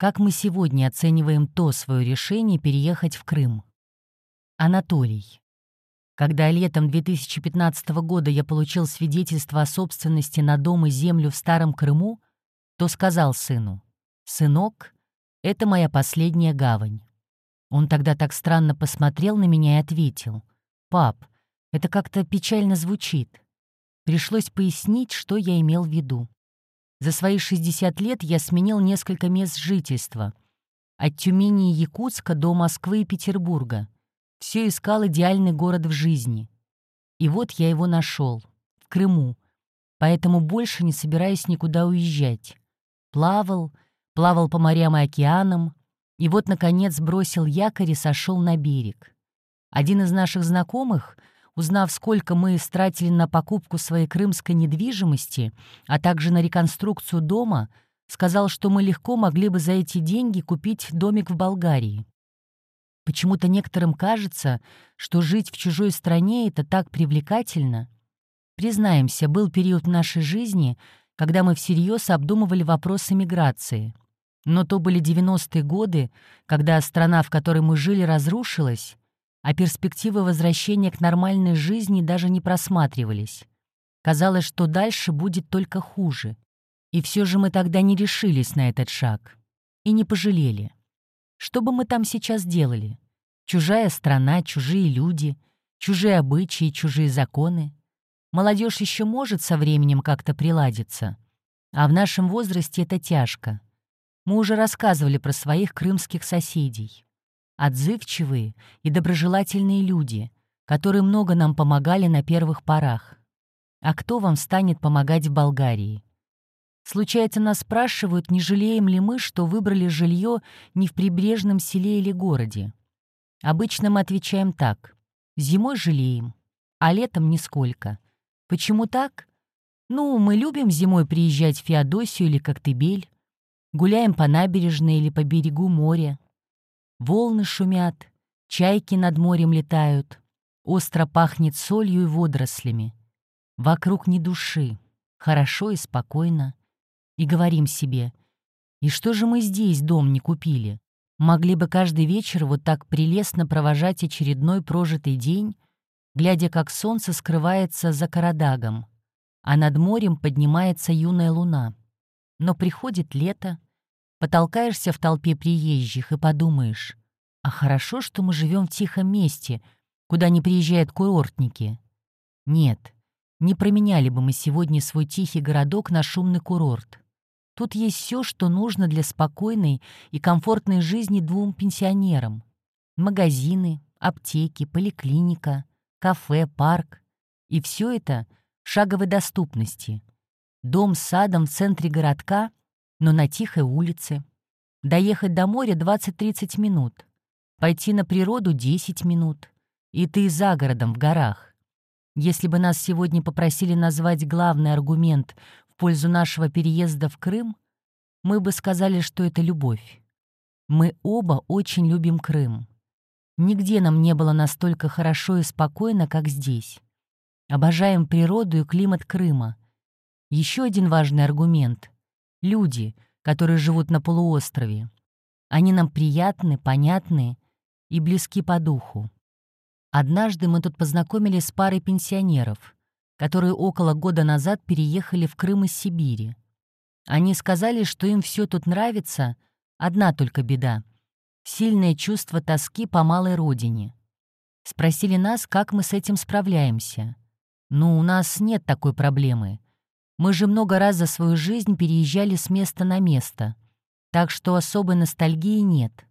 Как мы сегодня оцениваем то свое решение переехать в Крым? Анатолий. Когда летом 2015 года я получил свидетельство о собственности на дом и землю в Старом Крыму, то сказал сыну, «Сынок, это моя последняя гавань». Он тогда так странно посмотрел на меня и ответил, «Пап, это как-то печально звучит». Пришлось пояснить, что я имел в виду. За свои 60 лет я сменил несколько мест жительства. От Тюмени и Якутска до Москвы и Петербурга — все искал идеальный город в жизни. И вот я его нашел, в Крыму, поэтому больше не собираюсь никуда уезжать. Плавал, плавал по морям и океанам, и вот, наконец, бросил якорь и сошел на берег. Один из наших знакомых, узнав, сколько мы истратили на покупку своей крымской недвижимости, а также на реконструкцию дома, сказал, что мы легко могли бы за эти деньги купить домик в Болгарии. Почему-то некоторым кажется, что жить в чужой стране — это так привлекательно. Признаемся, был период в нашей жизни, когда мы всерьез обдумывали вопросы миграции. Но то были 90-е годы, когда страна, в которой мы жили, разрушилась, а перспективы возвращения к нормальной жизни даже не просматривались. Казалось, что дальше будет только хуже. И все же мы тогда не решились на этот шаг. И не пожалели. Что бы мы там сейчас делали? Чужая страна, чужие люди, чужие обычаи, чужие законы. Молодежь еще может со временем как-то приладиться. А в нашем возрасте это тяжко. Мы уже рассказывали про своих крымских соседей. Отзывчивые и доброжелательные люди, которые много нам помогали на первых порах. А кто вам станет помогать в Болгарии? Случается, нас спрашивают, не жалеем ли мы, что выбрали жилье не в прибрежном селе или городе. Обычно мы отвечаем так. Зимой жалеем, а летом нисколько. Почему так? Ну, мы любим зимой приезжать в Феодосию или Коктебель, гуляем по набережной или по берегу моря. Волны шумят, чайки над морем летают, остро пахнет солью и водорослями. Вокруг ни души, хорошо и спокойно и говорим себе, «И что же мы здесь дом не купили? Могли бы каждый вечер вот так прелестно провожать очередной прожитый день, глядя, как солнце скрывается за Карадагом, а над морем поднимается юная луна. Но приходит лето, потолкаешься в толпе приезжих и подумаешь, а хорошо, что мы живем в тихом месте, куда не приезжают курортники. Нет, не променяли бы мы сегодня свой тихий городок на шумный курорт. Тут есть все, что нужно для спокойной и комфортной жизни двум пенсионерам. Магазины, аптеки, поликлиника, кафе, парк. И все это в шаговой доступности. Дом с садом в центре городка, но на тихой улице. Доехать до моря 20-30 минут. Пойти на природу 10 минут. И ты за городом, в горах. Если бы нас сегодня попросили назвать главный аргумент пользу нашего переезда в Крым, мы бы сказали, что это любовь. Мы оба очень любим Крым. Нигде нам не было настолько хорошо и спокойно, как здесь. Обожаем природу и климат Крыма. Еще один важный аргумент — люди, которые живут на полуострове. Они нам приятны, понятны и близки по духу. Однажды мы тут познакомились с парой пенсионеров — которые около года назад переехали в Крым из Сибири. Они сказали, что им все тут нравится, одна только беда — сильное чувство тоски по малой родине. Спросили нас, как мы с этим справляемся. Ну, у нас нет такой проблемы. Мы же много раз за свою жизнь переезжали с места на место, так что особой ностальгии нет.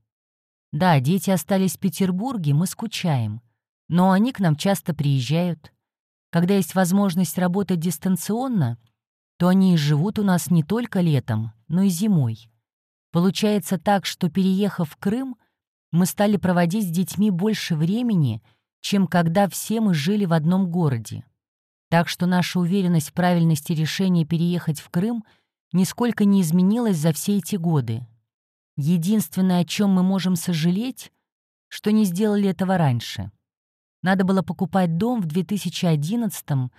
Да, дети остались в Петербурге, мы скучаем, но они к нам часто приезжают. Когда есть возможность работать дистанционно, то они и живут у нас не только летом, но и зимой. Получается так, что, переехав в Крым, мы стали проводить с детьми больше времени, чем когда все мы жили в одном городе. Так что наша уверенность в правильности решения переехать в Крым нисколько не изменилась за все эти годы. Единственное, о чем мы можем сожалеть, что не сделали этого раньше. Надо было покупать дом в 2011-2012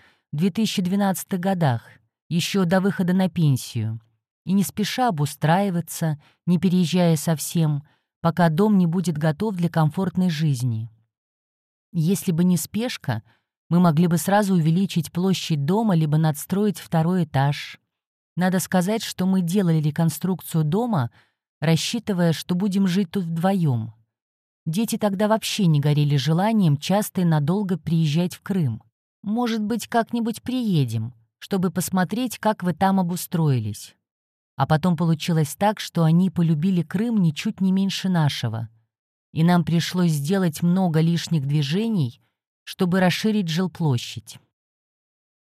годах, еще до выхода на пенсию. и не спеша обустраиваться, не переезжая совсем, пока дом не будет готов для комфортной жизни. Если бы не спешка, мы могли бы сразу увеличить площадь дома либо надстроить второй этаж. Надо сказать, что мы делали реконструкцию дома, рассчитывая, что будем жить тут вдвоем. Дети тогда вообще не горели желанием часто и надолго приезжать в Крым. Может быть, как-нибудь приедем, чтобы посмотреть, как вы там обустроились. А потом получилось так, что они полюбили Крым ничуть не меньше нашего. И нам пришлось сделать много лишних движений, чтобы расширить жилплощадь.